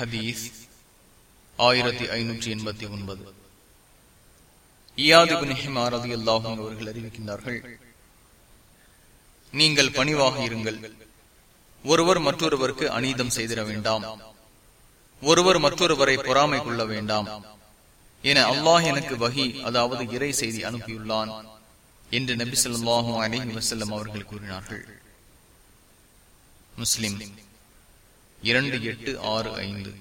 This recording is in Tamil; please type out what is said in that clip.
ஹதீஸ் ஆயிரத்தி ஐநூற்றி எண்பத்தி ஒன்பது. இயாதிபின் அல்லாஹும் அவர்கள் அறிவிக்கின்றார்கள் நீங்கள் பணிவாக இருங்கள். ஒருவர் மற்றொருவருக்கு அநீதம் செய்திட வேண்டாம். ஒருவர் மற்றொருவரை பொறாமை கொள்ள வேண்டாம். என அல்லாஹ் எனக்கு வகி அதாவது இறை செய்தி அனுப்பியுள்ளான் என்று நபி சொல்லாஹும் அலி வசல்லம் அவர்கள் கூறினார்கள். முஸ்லிம் இரண்டு எட்டு ஆறு ஐந்து.